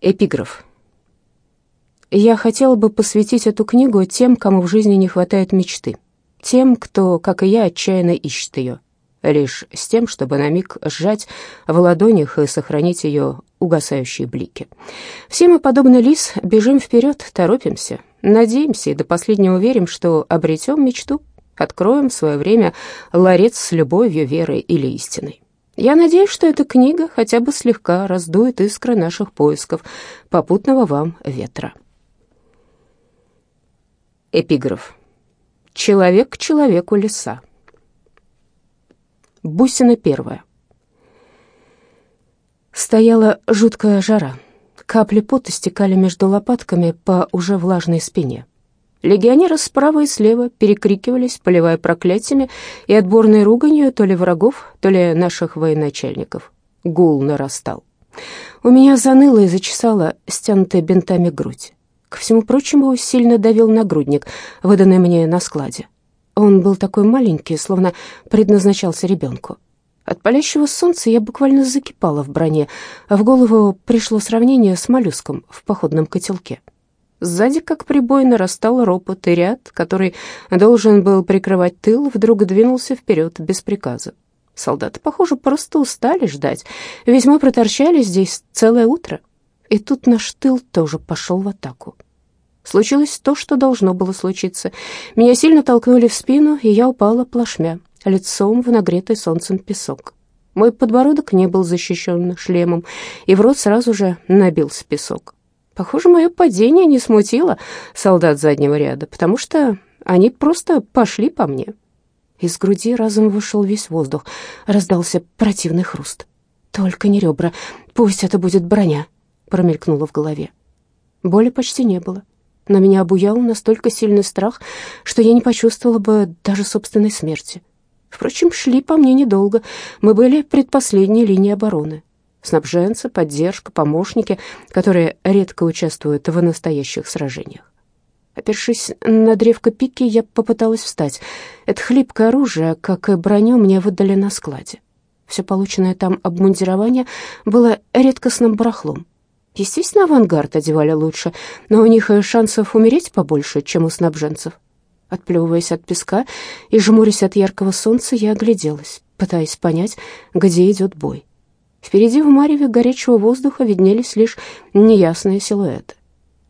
Эпиграф. Я хотела бы посвятить эту книгу тем, кому в жизни не хватает мечты, тем, кто, как и я, отчаянно ищет ее, лишь с тем, чтобы на миг сжать в ладонях и сохранить ее угасающие блики. Все мы, подобно лис, бежим вперед, торопимся, надеемся и до последнего верим, что обретем мечту, откроем в свое время ларец с любовью, верой или истиной. Я надеюсь, что эта книга хотя бы слегка раздует искры наших поисков, попутного вам ветра. Эпиграф. Человек к человеку леса. Бусина первая. Стояла жуткая жара. Капли пота стекали между лопатками по уже влажной спине. Легионеры справа и слева перекрикивались, поливая проклятиями и отборной руганью то ли врагов, то ли наших военачальников. Гул нарастал. У меня заныло и зачесала стянутая бинтами грудь. К всему прочему, сильно давил нагрудник, выданный мне на складе. Он был такой маленький, словно предназначался ребенку. От палящего солнца я буквально закипала в броне, а в голову пришло сравнение с моллюском в походном котелке. Сзади, как прибой, нарастал ропот, и ряд, который должен был прикрывать тыл, вдруг двинулся вперед без приказа. Солдаты, похоже, просто устали ждать, ведь мы проторчали здесь целое утро. И тут наш тыл тоже пошел в атаку. Случилось то, что должно было случиться. Меня сильно толкнули в спину, и я упала плашмя, лицом в нагретый солнцем песок. Мой подбородок не был защищен шлемом, и в рот сразу же набился песок. Похоже, мое падение не смутило солдат заднего ряда, потому что они просто пошли по мне. Из груди разом вышел весь воздух, раздался противный хруст. «Только не ребра, пусть это будет броня», промелькнуло в голове. Боли почти не было, но меня обуял настолько сильный страх, что я не почувствовала бы даже собственной смерти. Впрочем, шли по мне недолго. Мы были предпоследней линией обороны. Снабженцы, поддержка, помощники, которые редко участвуют в настоящих сражениях. Опершись на древко пики, я попыталась встать. Это хлипкое оружие, как и броню, мне выдали на складе. Все полученное там обмундирование было редкостным барахлом. Естественно, авангард одевали лучше, но у них шансов умереть побольше, чем у снабженцев. Отплевываясь от песка и жмурясь от яркого солнца, я огляделась, пытаясь понять, где идет бой. Впереди в мареве горячего воздуха виднелись лишь неясные силуэты.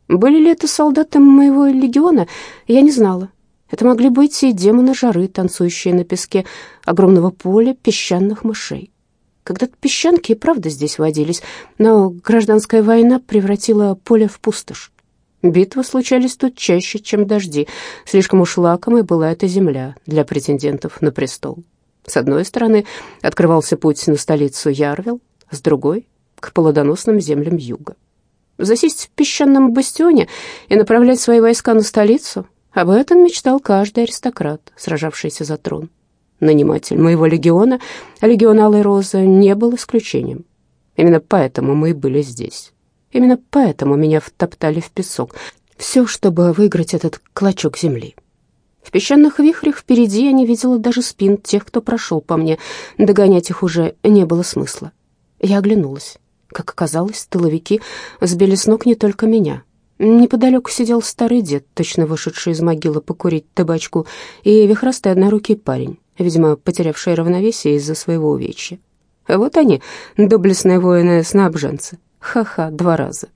Были ли это солдаты моего легиона, я не знала. Это могли быть и демоны жары, танцующие на песке огромного поля песчаных мышей. Когда-то песчанки и правда здесь водились, но гражданская война превратила поле в пустошь. Битвы случались тут чаще, чем дожди. Слишком уж лакомой была эта земля для претендентов на престол. С одной стороны открывался путь на столицу Ярвил, с другой — к плодоносным землям юга. Засесть в песчаном бастионе и направлять свои войска на столицу — об этом мечтал каждый аристократ, сражавшийся за трон наниматель моего легиона, легион Алой Розы не был исключением. Именно поэтому мы и были здесь. Именно поэтому меня втоптали в песок. Все, чтобы выиграть этот клочок земли. В песчаных вихрях впереди я не видела даже спин тех, кто прошел по мне. Догонять их уже не было смысла. Я оглянулась. Как оказалось, тыловики сбили с ног не только меня. Неподалеку сидел старый дед, точно вышедший из могилы покурить табачку, и вихрастый однорукий парень видимо, потерявшие равновесие из-за своего увечья. Вот они, доблестные воины-снабженцы. Ха-ха, два раза.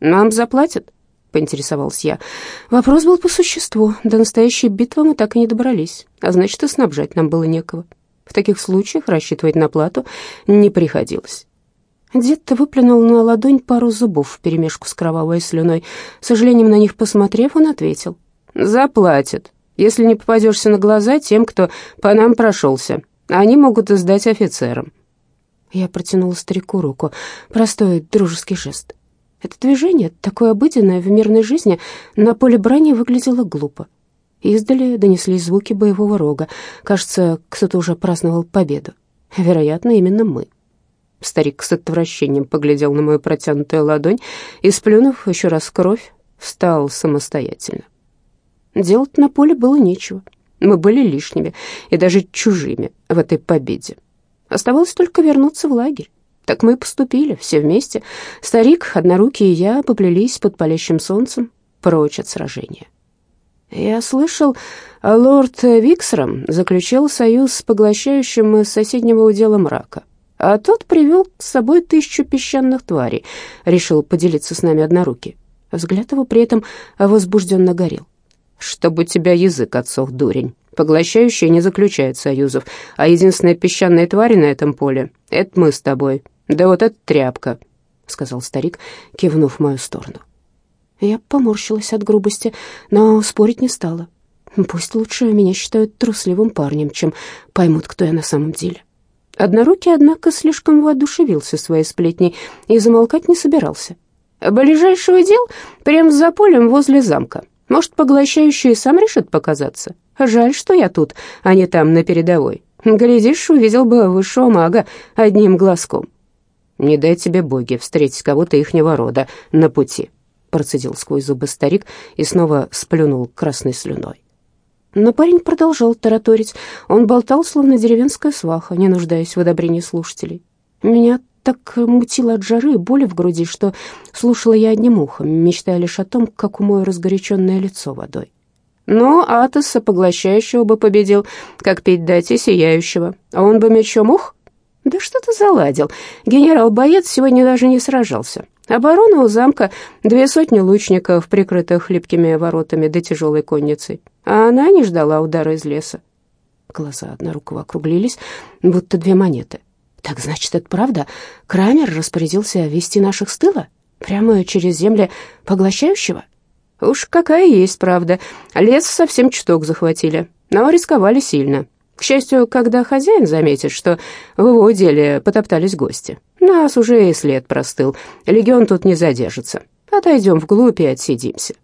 «Нам заплатят?» — поинтересовался я. Вопрос был по существу. До настоящей битвы мы так и не добрались, а значит, и снабжать нам было некого. В таких случаях рассчитывать на плату не приходилось. Дед-то выплюнул на ладонь пару зубов вперемешку с кровавой слюной. С сожалением на них посмотрев, он ответил. «Заплатят если не попадешься на глаза тем, кто по нам прошелся. Они могут сдать офицерам». Я протянула старику руку. Простой дружеский жест. Это движение, такое обыденное в мирной жизни, на поле брани выглядело глупо. Издали донеслись звуки боевого рога. Кажется, кто-то уже праздновал победу. Вероятно, именно мы. Старик с отвращением поглядел на мою протянутую ладонь и, сплюнув еще раз кровь, встал самостоятельно. Делать на поле было нечего. Мы были лишними и даже чужими в этой победе. Оставалось только вернуться в лагерь. Так мы поступили, все вместе. Старик, однорукий и я поплелись под палящим солнцем прочь от сражения. Я слышал, лорд Виксром заключил союз с поглощающим из соседнего удела мрака, а тот привел с собой тысячу песчаных тварей, решил поделиться с нами однорукий. Взгляд его при этом возбужденно горел. «Чтобы у тебя язык отсох, дурень. Поглощающие не заключают союзов, а единственная песчаная тварь на этом поле — это мы с тобой. Да вот эта тряпка», — сказал старик, кивнув в мою сторону. Я поморщилась от грубости, но спорить не стала. Пусть лучше меня считают трусливым парнем, чем поймут, кто я на самом деле. Однорукий, однако, слишком воодушевился своей сплетней и замолкать не собирался. «Ближайшего дел прямо за полем возле замка. Может, поглощающий сам решит показаться. Жаль, что я тут, а не там, на передовой. Глядишь, увидел бы высшего мага одним глазком». «Не дай тебе боги встретить кого-то ихнего рода на пути», процедил сквозь зубы старик и снова сплюнул красной слюной. Но парень продолжал тараторить. Он болтал, словно деревенская сваха, не нуждаясь в одобрении слушателей. Меня так мутило от жары и боли в груди, что слушала я одним ухом, мечтая лишь о том, как умою разгоряченное лицо водой. Но Атоса поглощающего бы победил, как пить дать и сияющего. А он бы мечом ух? Да что ты заладил? Генерал-боец сегодня даже не сражался. Оборона у замка две сотни лучников, прикрытых хлипкими воротами да тяжелой конницей. А она не ждала удара из леса. Глаза однорукого округлились, будто две монеты. Так значит, это правда? Крамер распорядился вести наших с тыла? Прямо через земли поглощающего? Уж какая есть правда. Лес совсем чуток захватили, но рисковали сильно. К счастью, когда хозяин заметит, что в его деле потоптались гости, нас уже и след простыл. Легион тут не задержится. Отойдем вглубь и отсидимся».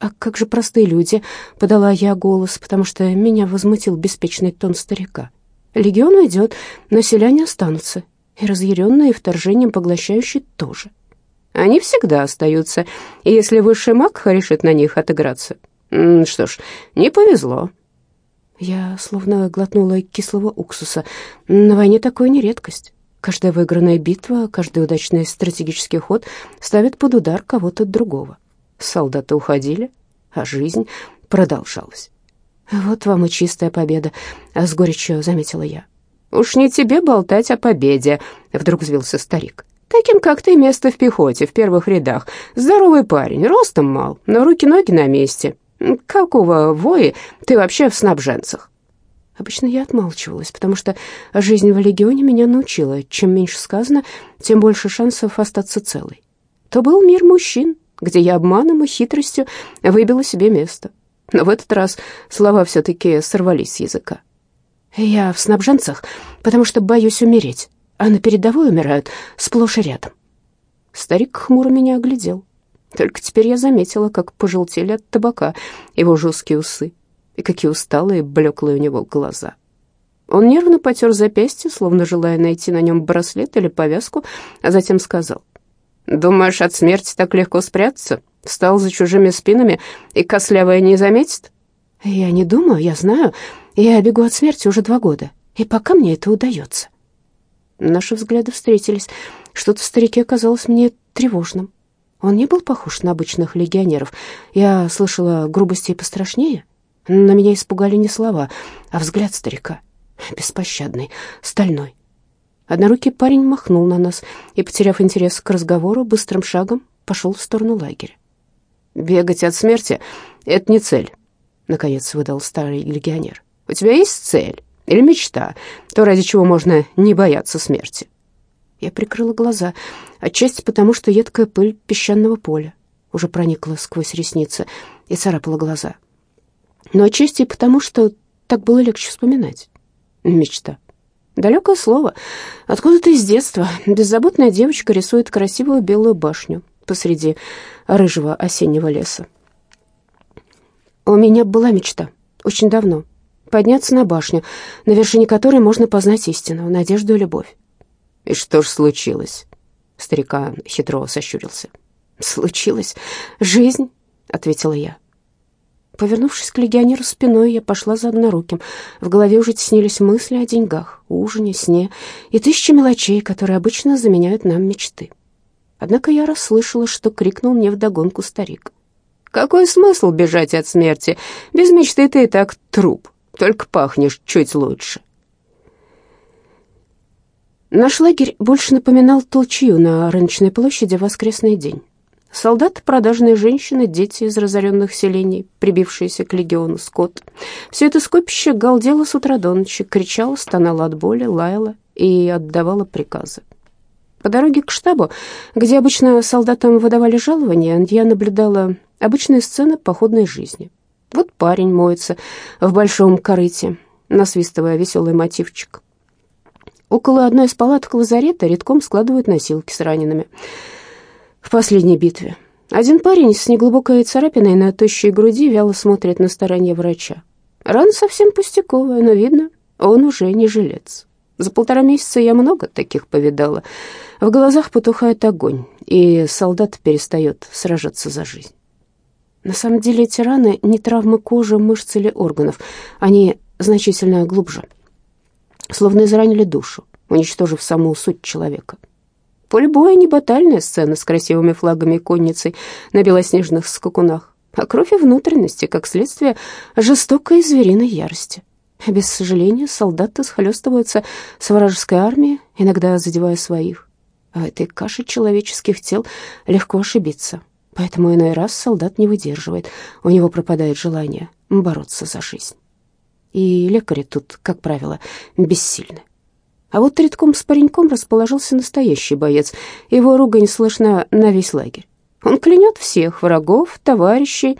«А как же простые люди?» — подала я голос, потому что меня возмутил беспечный тон старика. «Легион уйдет, но селяне останутся, и разъяренные вторжением поглощающие тоже. Они всегда остаются, если высший маг решит на них отыграться. Что ж, не повезло». Я словно глотнула кислого уксуса. На войне такое не редкость. Каждая выигранная битва, каждый удачный стратегический ход ставит под удар кого-то другого. Солдаты уходили, а жизнь продолжалась. «Вот вам и чистая победа», — с горечью заметила я. «Уж не тебе болтать о победе», — вдруг взвился старик. «Таким, как ты, место в пехоте, в первых рядах. Здоровый парень, ростом мал, но руки-ноги на месте. Какого вои ты вообще в снабженцах?» Обычно я отмалчивалась, потому что жизнь в легионе меня научила, чем меньше сказано, тем больше шансов остаться целой. То был мир мужчин, где я обманом и хитростью выбила себе место. Но в этот раз слова все-таки сорвались с языка. Я в снабженцах, потому что боюсь умереть, а на передовой умирают сплошь и рядом. Старик хмуро меня оглядел. Только теперь я заметила, как пожелтели от табака его жесткие усы и какие усталые, блеклые у него глаза. Он нервно потер запястье, словно желая найти на нем браслет или повязку, а затем сказал, «Думаешь, от смерти так легко спрятаться? Встал за чужими спинами, и кослявая не заметит?» «Я не думаю, я знаю. Я бегу от смерти уже два года, и пока мне это удается». Наши взгляды встретились. Что-то в старике казалось мне тревожным. Он не был похож на обычных легионеров. Я слышала грубости и пострашнее. На меня испугали не слова, а взгляд старика. Беспощадный, стальной. Однорукий парень махнул на нас и, потеряв интерес к разговору, быстрым шагом пошел в сторону лагеря. «Бегать от смерти — это не цель», — наконец выдал старый легионер. «У тебя есть цель или мечта, то, ради чего можно не бояться смерти?» Я прикрыла глаза, отчасти потому, что едкая пыль песчаного поля уже проникла сквозь ресницы и царапала глаза но отчасти потому, что так было легче вспоминать. Мечта. Далекое слово. Откуда-то из детства беззаботная девочка рисует красивую белую башню посреди рыжего осеннего леса. У меня была мечта, очень давно, подняться на башню, на вершине которой можно познать истину, надежду и любовь. «И что ж случилось?» Старика хитро сощурился. «Случилось. Жизнь», — ответила я. Повернувшись к легионеру спиной, я пошла за одноруким. В голове уже теснились мысли о деньгах, ужине, сне и тысячи мелочей, которые обычно заменяют нам мечты. Однако я расслышала, что крикнул мне вдогонку старик. «Какой смысл бежать от смерти? Без мечты ты и так труп, только пахнешь чуть лучше». Наш лагерь больше напоминал толчью на рыночной площади в воскресный день. Солдаты, продажные женщины, дети из разоренных селений, прибившиеся к легиону скот. Все это скопище галдело с утра до ночи, кричало, стонало от боли, лаяло и отдавало приказы. По дороге к штабу, где обычно солдатам выдавали жалования, я наблюдала обычные сцены походной жизни. Вот парень моется в большом корыте, насвистывая веселый мотивчик. Около одной из палаток лазарета редком складывают носилки с ранеными в последней битве. Один парень с неглубокой царапиной на тощей груди вяло смотрит на стороне врача. Рана совсем пустяковая, но видно, он уже не жилец. За полтора месяца я много таких повидала. В глазах потухает огонь, и солдат перестает сражаться за жизнь. На самом деле эти раны не травмы кожи, мышц или органов. Они значительно глубже. Словно изранили душу, уничтожив саму суть человека. Поле боя не батальная сцена с красивыми флагами и конницей на белоснежных скакунах, а кровь и внутренности, как следствие жестокой звериной ярости. Без сожаления, солдаты схлестываются с вражеской армией, иногда задевая своих. А в этой каше человеческих тел легко ошибиться. Поэтому иной раз солдат не выдерживает, у него пропадает желание бороться за жизнь. И лекари тут, как правило, бессильны. А вот редком с пареньком расположился настоящий боец. Его ругань слышна на весь лагерь. Он клянет всех врагов, товарищей,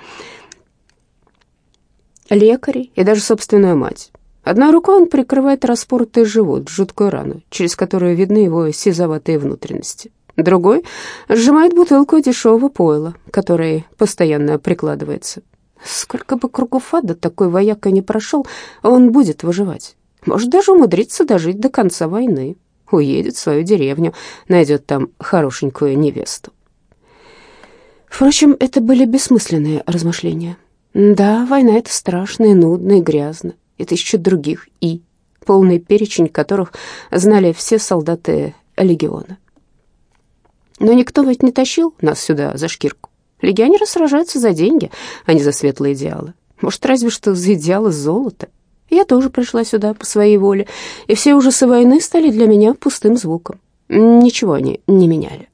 лекарей и даже собственную мать. Одной рукой он прикрывает распоротый живот, жуткую рану, через которую видны его сизоватые внутренности. Другой сжимает бутылку дешевого пойла, который постоянно прикладывается. Сколько бы кругов ада такой вояка не прошел, он будет выживать. Может, даже умудриться дожить до конца войны. Уедет в свою деревню, найдет там хорошенькую невесту. Впрочем, это были бессмысленные размышления. Да, война — это страшно и нудно, и грязно, и тысяча других «и», полный перечень которых знали все солдаты легиона. Но никто ведь не тащил нас сюда за шкирку. Легионеры сражаются за деньги, а не за светлые идеалы. Может, разве что за идеалы золота. Я тоже пришла сюда по своей воле, и все ужасы войны стали для меня пустым звуком. Ничего они не меняли.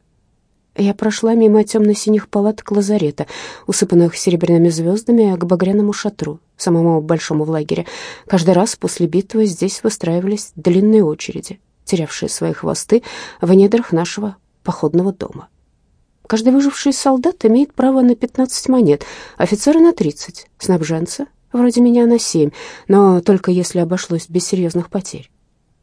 Я прошла мимо темно-синих палаток лазарета, усыпанных серебряными звездами, к багряному шатру, самому большому в лагере. Каждый раз после битвы здесь выстраивались длинные очереди, терявшие свои хвосты в недрах нашего походного дома. Каждый выживший солдат имеет право на 15 монет, офицеры на 30, снабженцы вроде меня на семь, но только если обошлось без серьезных потерь.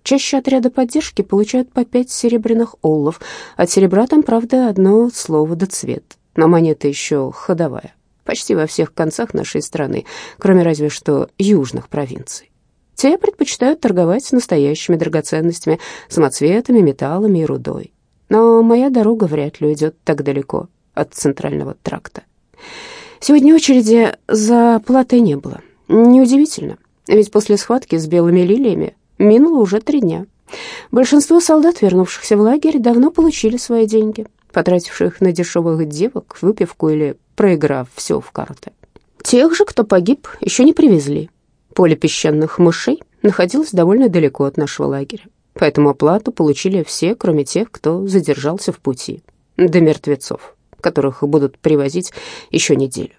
Чаще отряда поддержки получают по пять серебряных оллов. От серебра там, правда, одно слово да цвет, но монета еще ходовая. Почти во всех концах нашей страны, кроме разве что южных провинций. Те предпочитают торговать настоящими драгоценностями, самоцветами, металлами и рудой. Но моя дорога вряд ли уйдет так далеко от центрального тракта. Сегодня очереди за платой не было. Неудивительно, ведь после схватки с белыми лилиями минуло уже три дня. Большинство солдат, вернувшихся в лагерь, давно получили свои деньги, потративших на дешевых девок, выпивку или проиграв все в карты. Тех же, кто погиб, еще не привезли. Поле песчаных мышей находилось довольно далеко от нашего лагеря, поэтому оплату получили все, кроме тех, кто задержался в пути, до мертвецов которых будут привозить еще неделю.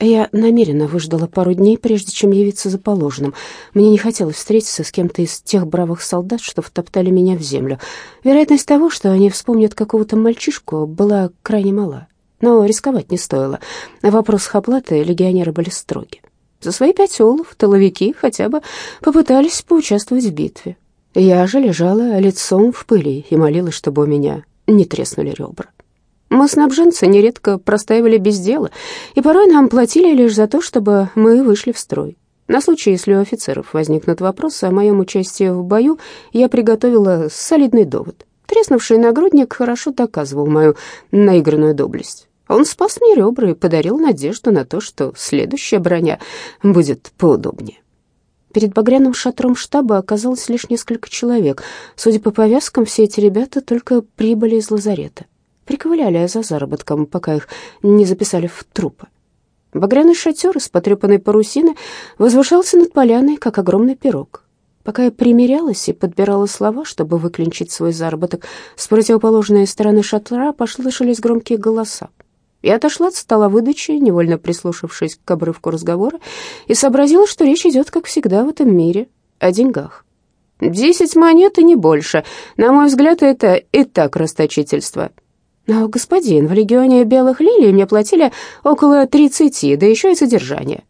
Я намеренно выждала пару дней, прежде чем явиться за положенным. Мне не хотелось встретиться с кем-то из тех бравых солдат, что втоптали меня в землю. Вероятность того, что они вспомнят какого-то мальчишку, была крайне мала. Но рисковать не стоило. В вопросах оплаты легионеры были строги. За свои пять олов тыловики хотя бы попытались поучаствовать в битве. Я же лежала лицом в пыли и молилась, чтобы у меня не треснули ребра. Мы, снабженцы, нередко простаивали без дела, и порой нам платили лишь за то, чтобы мы вышли в строй. На случай, если у офицеров возникнут вопросы о моем участии в бою, я приготовила солидный довод. Треснувший нагрудник хорошо доказывал мою наигранную доблесть. Он спас мне ребра и подарил надежду на то, что следующая броня будет поудобнее. Перед багряным шатром штаба оказалось лишь несколько человек. Судя по повязкам, все эти ребята только прибыли из лазарета. Приковыляли за заработком, пока их не записали в трупы. Багряный шатер из потрепанной парусины возвышался над поляной, как огромный пирог. Пока я примерялась и подбирала слова, чтобы выклинчить свой заработок, с противоположной стороны шатра послышались громкие голоса. Я отошла от стола выдачи, невольно прислушавшись к обрывку разговора, и сообразила, что речь идет, как всегда в этом мире, о деньгах. «Десять монет и не больше. На мой взгляд, это и так расточительство». «Но, господин, в легионе белых лилий мне платили около тридцати, да еще и содержание».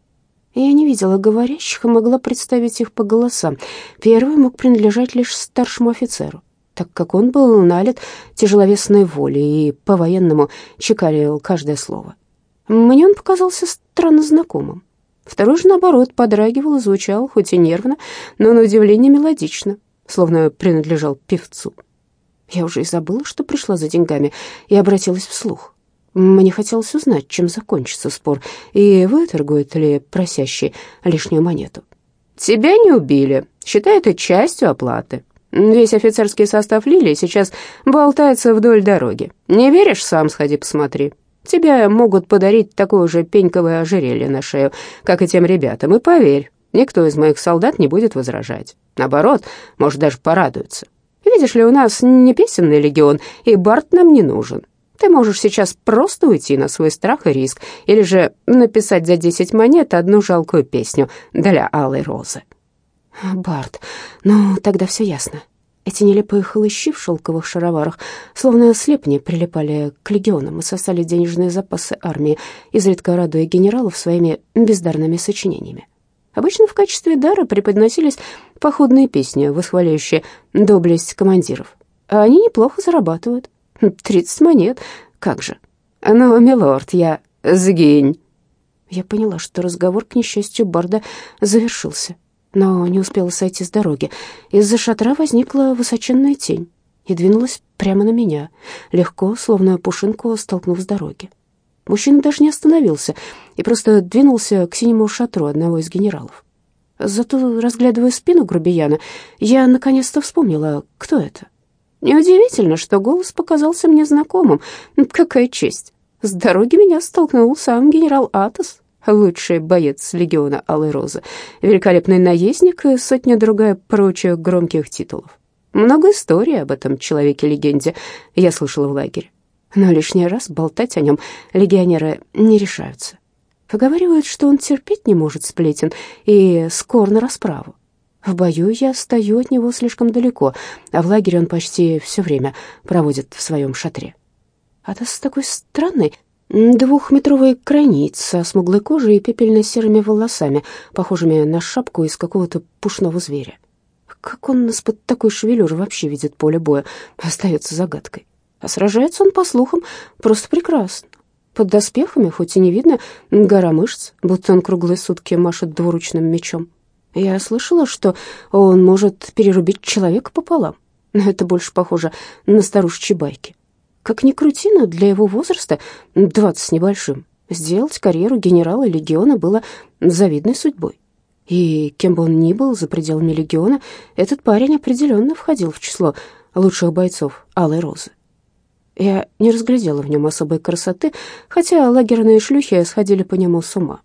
Я не видела говорящих и могла представить их по голосам. Первый мог принадлежать лишь старшему офицеру так как он был налит тяжеловесной волей и по-военному чекалил каждое слово. Мне он показался странно знакомым. Второй же, наоборот, подрагивал и звучал, хоть и нервно, но на удивление мелодично, словно принадлежал певцу. Я уже и забыла, что пришла за деньгами, и обратилась вслух. Мне хотелось узнать, чем закончится спор, и выторгует ли просящий лишнюю монету. «Тебя не убили. Считай это частью оплаты», Весь офицерский состав Лилии сейчас болтается вдоль дороги. Не веришь, сам сходи посмотри. Тебе могут подарить такое же пеньковое ожерелье на шею, как и тем ребятам, и поверь, никто из моих солдат не будет возражать. Наоборот, может, даже порадуется. Видишь ли, у нас не песенный легион, и Барт нам не нужен. Ты можешь сейчас просто уйти на свой страх и риск, или же написать за десять монет одну жалкую песню для Алой Розы. Барт, ну тогда все ясно. Эти нелепые хлыщи в шелковых шароварах, словно слепни, прилипали к легионам и сосали денежные запасы армии, изредка радуя генералов своими бездарными сочинениями. Обычно в качестве дара преподносились походные песни, восхваляющие доблесть командиров. А они неплохо зарабатывают. Тридцать монет, как же. Но, милорд, я сгинь. Я поняла, что разговор, к несчастью, Барда завершился но не успела сойти с дороги. Из-за шатра возникла высоченная тень и двинулась прямо на меня, легко, словно пушинку, столкнув с дороги. Мужчина даже не остановился и просто двинулся к синему шатру одного из генералов. Зато, разглядывая спину грубияна, я наконец-то вспомнила, кто это. Неудивительно, что голос показался мне знакомым. Какая честь! С дороги меня столкнул сам генерал Атос, лучший боец легиона Алой Розы, великолепный наездник и сотня-другая прочих громких титулов. Много историй об этом человеке-легенде я слышала в лагере, но лишний раз болтать о нем легионеры не решаются. Поговаривают, что он терпеть не может сплетен и скор на расправу. В бою я стою от него слишком далеко, а в лагере он почти все время проводит в своем шатре. А то с такой странной Двухметровый крайниц со смуглой кожей и пепельно-серыми волосами, похожими на шапку из какого-то пушного зверя. Как он из-под такой шевелюры вообще видит поле боя, остается загадкой. А сражается он, по слухам, просто прекрасно. Под доспехами, хоть и не видно, гора мышц, будто он круглые сутки машет двуручным мечом. Я слышала, что он может перерубить человека пополам, но это больше похоже на старушечьи байки. Как ни крути, но для его возраста, двадцать с небольшим, сделать карьеру генерала легиона было завидной судьбой. И кем бы он ни был за пределами легиона, этот парень определенно входил в число лучших бойцов Алой Розы. Я не разглядела в нем особой красоты, хотя лагерные шлюхи сходили по нему с ума.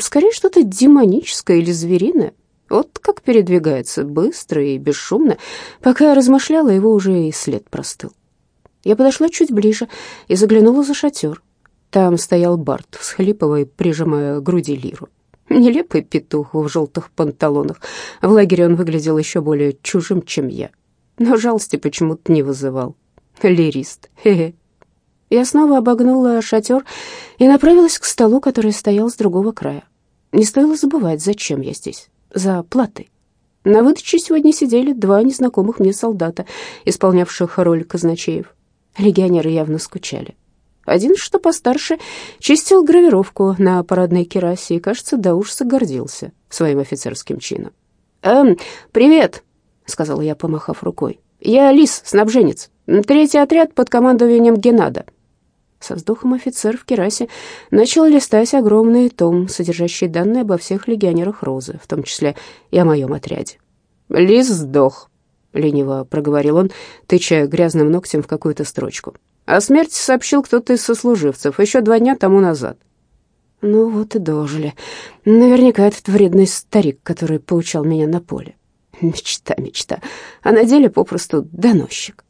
Скорее, что-то демоническое или звериное. Вот как передвигается быстро и бесшумно. Пока я размышляла, его уже и след простыл. Я подошла чуть ближе и заглянула за шатер. Там стоял Барт, всхлипывая, прижимая к груди лиру. Нелепый петух в желтых панталонах. В лагере он выглядел еще более чужим, чем я. Но жалости почему-то не вызывал. Лирист. Хе-хе. Я снова обогнула шатер и направилась к столу, который стоял с другого края. Не стоило забывать, зачем я здесь. За платой. На выдаче сегодня сидели два незнакомых мне солдата, исполнявших роль казначеев. Легионеры явно скучали. Один, что постарше, чистил гравировку на парадной керасе и, кажется, до ужаса гордился своим офицерским чином. «Эм, привет», — сказала я, помахав рукой. «Я Лис, снабженец. Третий отряд под командованием Геннада». Со вздохом офицер в керасе начал листать огромный том, содержащий данные обо всех легионерах Розы, в том числе и о моем отряде. «Лис сдох», — лениво проговорил он, тыча грязным ногтем в какую-то строчку. «О смерти сообщил кто-то из сослуживцев еще два дня тому назад». Ну вот и дожили. Наверняка этот вредный старик, который поучал меня на поле. Мечта, мечта. А на деле попросту доносчик.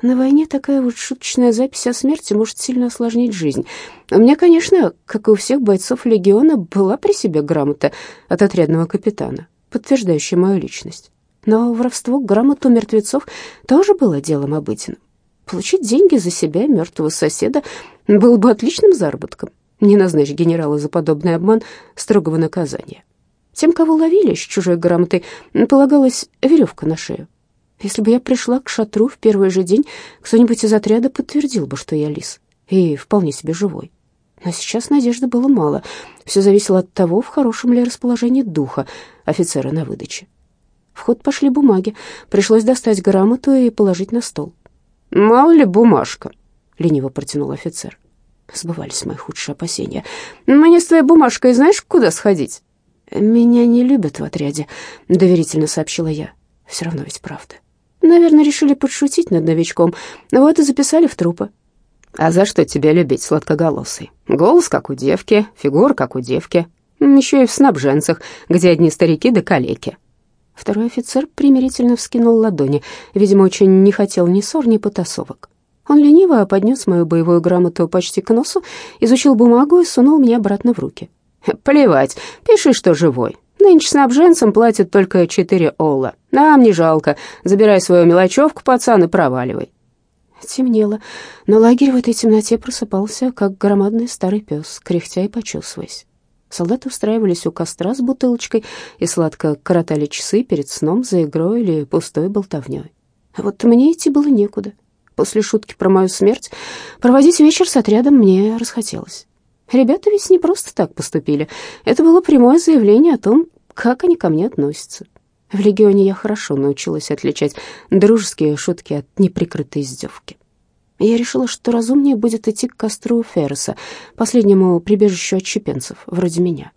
На войне такая вот шуточная запись о смерти может сильно осложнить жизнь. У меня, конечно, как и у всех бойцов легиона, была при себе грамота от отрядного капитана, подтверждающая мою личность. Но воровство грамот у мертвецов тоже было делом обыденным. Получить деньги за себя мертвого соседа было бы отличным заработком. Не назначь генерала за подобный обман строгого наказания. Тем, кого ловили с чужой грамотой, полагалась веревка на шею. Если бы я пришла к шатру в первый же день, кто-нибудь из отряда подтвердил бы, что я лис, и вполне себе живой. Но сейчас надежды было мало. Все зависело от того, в хорошем ли расположении духа офицера на выдаче. В ход пошли бумаги. Пришлось достать грамоту и положить на стол. «Мало ли бумажка», — лениво протянул офицер. Сбывались мои худшие опасения. «Мне с твоей бумажкой знаешь, куда сходить?» «Меня не любят в отряде», — доверительно сообщила я. «Все равно ведь правда». Наверное, решили подшутить над новичком. Вот и записали в трупы. А за что тебя любить, сладкоголосый? Голос, как у девки, фигура, как у девки. Еще и в снабженцах, где одни старики да калеки. Второй офицер примирительно вскинул ладони. Видимо, очень не хотел ни ссор, ни потасовок. Он лениво поднес мою боевую грамоту почти к носу, изучил бумагу и сунул мне обратно в руки. «Плевать, пиши, что живой. Нынче снабженцам платят только четыре олла. Нам не жалко. Забирай свою мелочевку, пацан, и проваливай». Темнело, но лагерь в этой темноте просыпался, как громадный старый пес, кряхтя и почесываясь. Солдаты устраивались у костра с бутылочкой и сладко коротали часы перед сном за игрой или пустой болтовней. А вот мне идти было некуда. После шутки про мою смерть проводить вечер с отрядом мне расхотелось. Ребята ведь не просто так поступили. Это было прямое заявление о том, как они ко мне относятся. В легионе я хорошо научилась отличать дружеские шутки от неприкрытой издевки. Я решила, что разумнее будет идти к костру Ферреса, последнему прибежищу отщепенцев, вроде меня.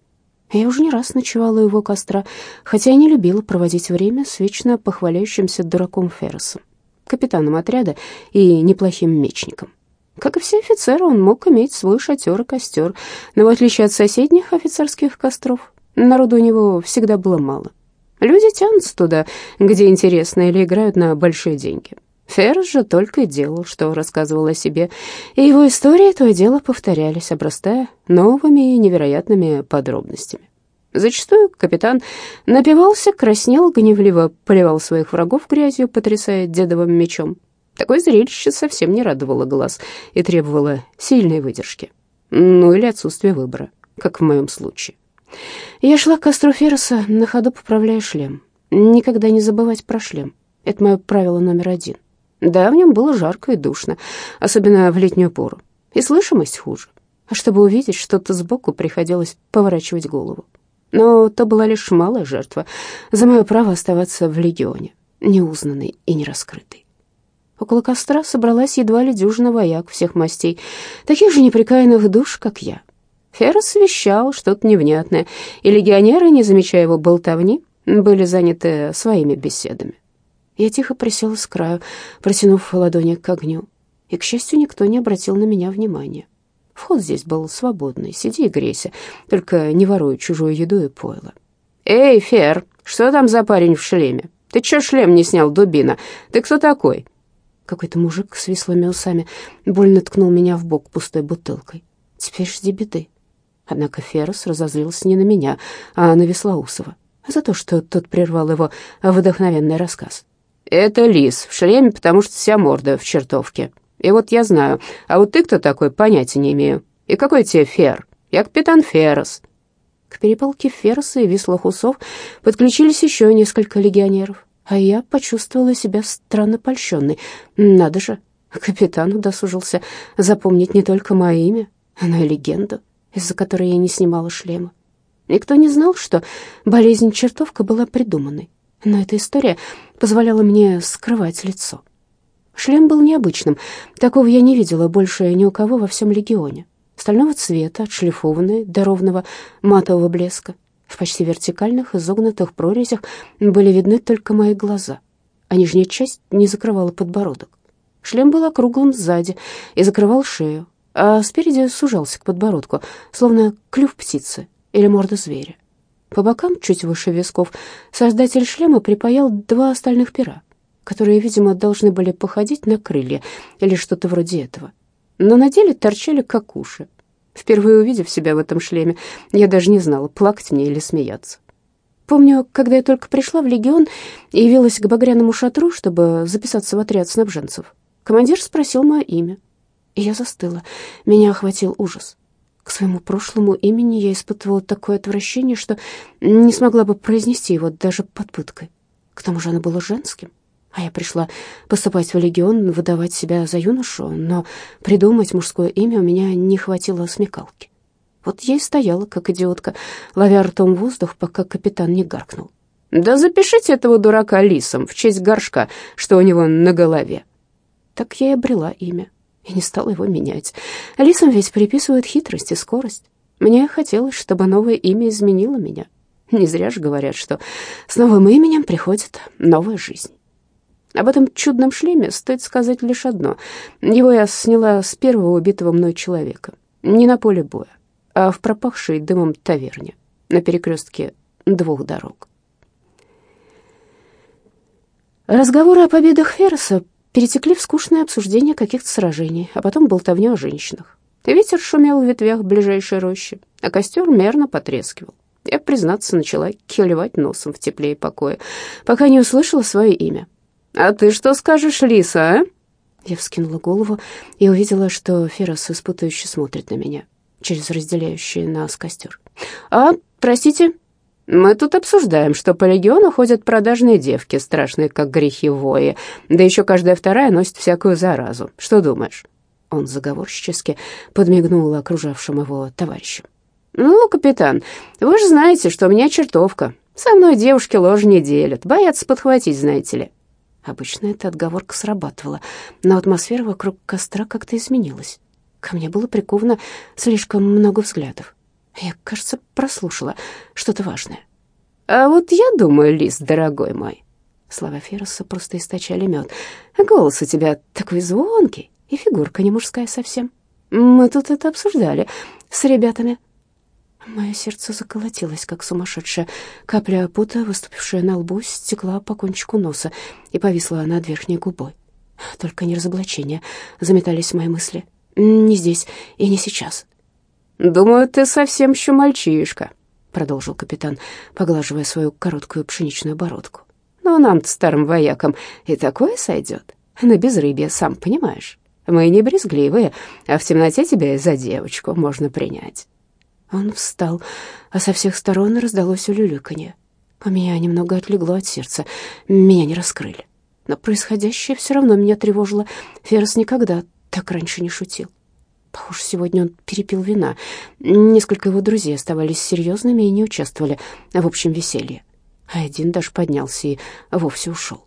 Я уже не раз ночевала у его костра, хотя и не любила проводить время с вечно похваляющимся дураком Ферресом, капитаном отряда и неплохим мечником. Как и все офицеры, он мог иметь свой шатер и костер, но в отличие от соседних офицерских костров, народу у него всегда было мало. Люди тянутся туда, где интересно, или играют на большие деньги. Феррес же только и делал, что рассказывал о себе, и его истории то и дело повторялись, обрастая новыми и невероятными подробностями. Зачастую капитан напивался, краснел, гневливо поливал своих врагов грязью, потрясая дедовым мечом, Такое зрелище совсем не радовало глаз и требовало сильной выдержки. Ну или отсутствия выбора, как в моем случае. Я шла к костру Ферреса, на ходу поправляя шлем. Никогда не забывать про шлем. Это мое правило номер один. Да, в нем было жарко и душно, особенно в летнюю пору. И слышимость хуже. А чтобы увидеть что-то сбоку, приходилось поворачивать голову. Но то была лишь малая жертва за мое право оставаться в легионе, неузнанной и нераскрытой. Около костра собралась едва ли дюжина вояк всех мастей, таких же неприкаянных душ, как я. Феррес вещал что-то невнятное, и легионеры, не замечая его болтовни, были заняты своими беседами. Я тихо присела с краю, протянув ладони к огню, и, к счастью, никто не обратил на меня внимания. Вход здесь был свободный, сиди и грейся, только не воруй чужую еду и пойло. «Эй, Фер, что там за парень в шлеме? Ты чё шлем не снял, дубина? Ты кто такой?» Какой-то мужик с вислыми усами больно ткнул меня в бок пустой бутылкой. Теперь жди беды. Однако Феррес разозлился не на меня, а на Веслоусова, за то, что тот прервал его вдохновенный рассказ. «Это лис в шлеме, потому что вся морда в чертовке. И вот я знаю, а вот ты кто такой, понятия не имею. И какой тебе Фер? Я капитан Феррес». К перепалке Ферреса и вислых усов подключились еще несколько легионеров а я почувствовала себя странно польщенной. Надо же, капитан удосужился запомнить не только мое имя, но и легенду, из-за которой я не снимала шлема. Никто не знал, что болезнь чертовка была придуманной, но эта история позволяла мне скрывать лицо. Шлем был необычным. Такого я не видела больше ни у кого во всем легионе. Стального цвета, отшлифованный до ровного матового блеска. В почти вертикальных, изогнутых прорезях были видны только мои глаза, а нижняя часть не закрывала подбородок. Шлем был округлым сзади и закрывал шею, а спереди сужался к подбородку, словно клюв птицы или морда зверя. По бокам, чуть выше висков, создатель шлема припаял два остальных пера, которые, видимо, должны были походить на крылья или что-то вроде этого. Но на деле торчали как уши. Впервые увидев себя в этом шлеме, я даже не знала, плакать мне или смеяться. Помню, когда я только пришла в легион и явилась к багряному шатру, чтобы записаться в отряд снабженцев, командир спросил мое имя. И я застыла. Меня охватил ужас. К своему прошлому имени я испытывала такое отвращение, что не смогла бы произнести его даже под пыткой. К тому же оно было женским. А я пришла поступать в легион, выдавать себя за юношу, но придумать мужское имя у меня не хватило смекалки. Вот я и стояла, как идиотка, ловя ртом воздух, пока капитан не гаркнул. «Да запишите этого дурака лисом в честь горшка, что у него на голове». Так я и обрела имя и не стала его менять. Лисам ведь приписывают хитрость и скорость. Мне хотелось, чтобы новое имя изменило меня. Не зря же говорят, что с новым именем приходит новая жизнь. Об этом чудном шлеме стоит сказать лишь одно. Его я сняла с первого убитого мной человека. Не на поле боя, а в пропахшей дымом таверне на перекрестке двух дорог. Разговоры о победах Ферреса перетекли в скучное обсуждение каких-то сражений, а потом болтовню о женщинах. Ветер шумел в ветвях ближайшей рощи, а костер мерно потрескивал. Я, признаться, начала килевать носом в тепле и покое, пока не услышала свое имя. «А ты что скажешь, Лиса, а?» Я вскинула голову и увидела, что Феррос испытывающе смотрит на меня через разделяющий нас костер. «А, простите, мы тут обсуждаем, что по легиону ходят продажные девки, страшные, как грехи вои, да еще каждая вторая носит всякую заразу. Что думаешь?» Он заговорщически подмигнул окружавшим его товарищам. «Ну, капитан, вы же знаете, что у меня чертовка. Со мной девушки ложь не делят, боятся подхватить, знаете ли». Обычно эта отговорка срабатывала, но атмосфера вокруг костра как-то изменилась. Ко мне было приковано слишком много взглядов. Я, кажется, прослушала что-то важное. «А вот я думаю, Лис, дорогой мой...» Слова Ферроса просто источали мед. «Голос у тебя такой звонкий, и фигурка не мужская совсем. Мы тут это обсуждали с ребятами». Мое сердце заколотилось, как сумасшедшее. Капля пота, выступившая на лбу, стекла по кончику носа и повисла над верхней губой. Только не разоблачение, заметались мои мысли. Не здесь и не сейчас. «Думаю, ты совсем еще мальчишка», — продолжил капитан, поглаживая свою короткую пшеничную бородку. «Но нам-то, старым воякам, и такое сойдет. На безрыбье, сам понимаешь. Мы не брезгливые, а в темноте тебя и за девочку можно принять». Он встал, а со всех сторон раздалось улюлюканье. У меня немного отлегло от сердца, меня не раскрыли. Но происходящее все равно меня тревожило. Феррес никогда так раньше не шутил. Похоже, сегодня он перепил вина. Несколько его друзей оставались серьезными и не участвовали в общем веселье. А один даже поднялся и вовсе ушел.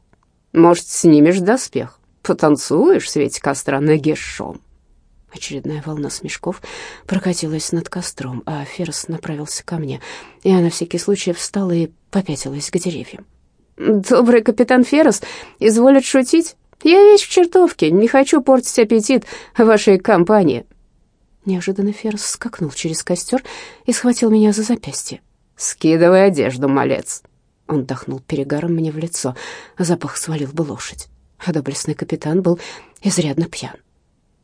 «Может, снимешь доспех? Потанцуешь в свете костра нагишом?» Очередная волна смешков прокатилась над костром, а Феррес направился ко мне. Я на всякий случай встала и попятилась к деревьям. «Добрый капитан Феррес изволит шутить. Я весь в чертовке, не хочу портить аппетит вашей компании». Неожиданно Феррес скакнул через костер и схватил меня за запястье. «Скидывай одежду, малец!» Он дохнул перегаром мне в лицо. Запах свалил бы лошадь. А доблестный капитан был изрядно пьян.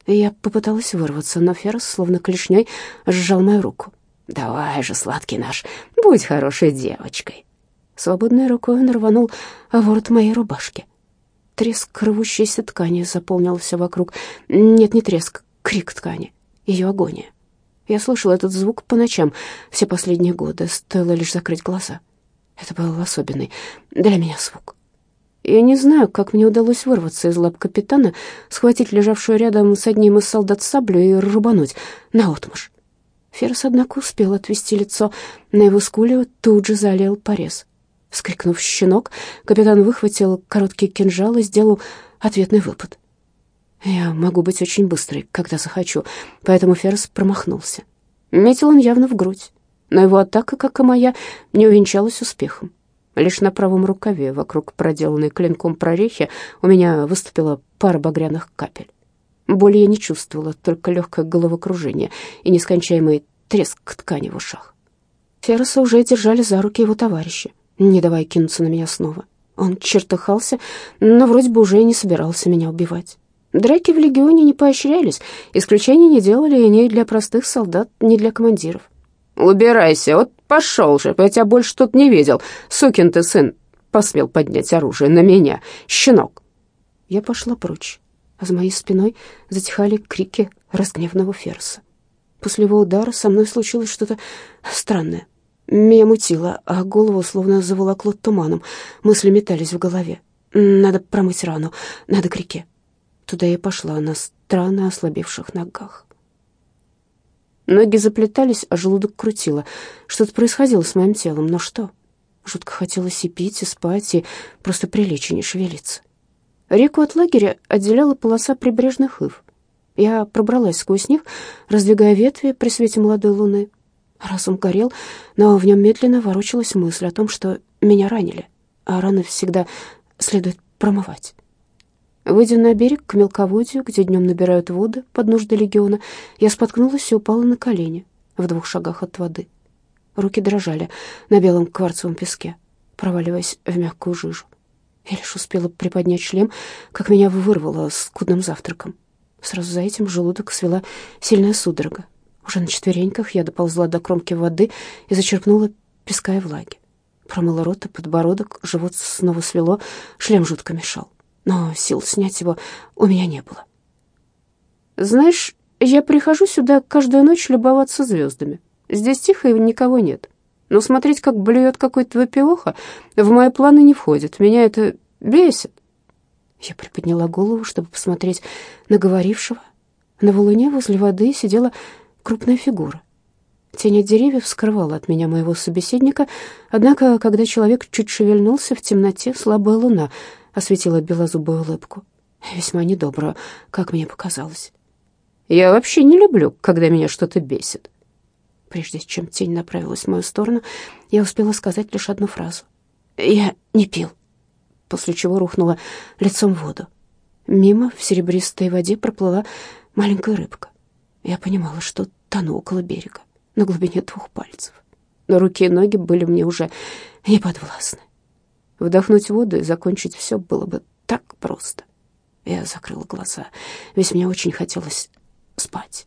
Я попыталась вырваться, но Феррес, словно клешней, сжал мою руку. «Давай же, сладкий наш, будь хорошей девочкой». Свободной рукой он рванул ворот моей рубашки. Треск рвущейся ткани заполнил все вокруг. Нет, не треск, крик ткани, ее агония. Я слышала этот звук по ночам все последние годы, стоило лишь закрыть глаза. Это был особенный для меня звук. Я не знаю, как мне удалось вырваться из лап капитана, схватить лежавшую рядом с одним из солдат саблю и рубануть наотмашь. Ферс, однако, успел отвести лицо. На его скуле тут же залил порез. Вскрикнув «щенок», капитан выхватил короткий кинжал и сделал ответный выпад. Я могу быть очень быстрой, когда захочу, поэтому Феррес промахнулся. Метил он явно в грудь, но его атака, как и моя, не увенчалась успехом. Лишь на правом рукаве, вокруг проделанной клинком прорехи, у меня выступила пара багряных капель. Боли я не чувствовала, только легкое головокружение и нескончаемый треск ткани в ушах. Ферроса уже держали за руки его товарищи, не давая кинуться на меня снова. Он чертыхался, но вроде бы уже не собирался меня убивать. Драки в легионе не поощрялись, исключений не делали ни для простых солдат, ни для командиров. «Убирайся, вот пошел же, я тебя больше тут не видел. Сукин ты сын посмел поднять оружие на меня, щенок!» Я пошла прочь, а за моей спиной затихали крики разгневанного Ферса. После его удара со мной случилось что-то странное. Меня мутило, а голову словно заволокло туманом. Мысли метались в голове. Надо промыть рану, надо к реке. Туда я пошла на странно ослабевших ногах. Ноги заплетались, а желудок крутило. Что-то происходило с моим телом, но что? Жутко хотелось и пить, и спать, и просто прилечь и не шевелиться. Реку от лагеря отделяла полоса прибрежных ив. Я пробралась сквозь них, раздвигая ветви при свете молодой луны. Разум горел, но в нем медленно ворочалась мысль о том, что меня ранили, а раны всегда следует промывать. Выйдя на берег к мелководью, где днем набирают воды под нужды легиона, я споткнулась и упала на колени в двух шагах от воды. Руки дрожали на белом кварцевом песке, проваливаясь в мягкую жижу. Я лишь успела приподнять шлем, как меня вырвало скудным завтраком. Сразу за этим желудок свела сильная судорога. Уже на четвереньках я доползла до кромки воды и зачерпнула песка и влаги. Промыла рот и подбородок, живот снова свело, шлем жутко мешал но сил снять его у меня не было. Знаешь, я прихожу сюда каждую ночь любоваться звездами. Здесь тихо и никого нет. Но смотреть, как блюет какой-то выпивоха, в мои планы не входит. Меня это бесит. Я приподняла голову, чтобы посмотреть на говорившего. На валуне возле воды сидела крупная фигура. Тень от деревьев скрывала от меня моего собеседника, однако, когда человек чуть шевельнулся в темноте, слабая луна — осветила белозубую улыбку. Весьма недобрую, как мне показалось. «Я вообще не люблю, когда меня что-то бесит». Прежде чем тень направилась в мою сторону, я успела сказать лишь одну фразу. «Я не пил», после чего рухнула лицом в воду. Мимо в серебристой воде проплыла маленькая рыбка. Я понимала, что тону около берега, на глубине двух пальцев. Но руки и ноги были мне уже неподвластны. Вдохнуть воду и закончить все было бы так просто. Я закрыла глаза, ведь мне очень хотелось спать.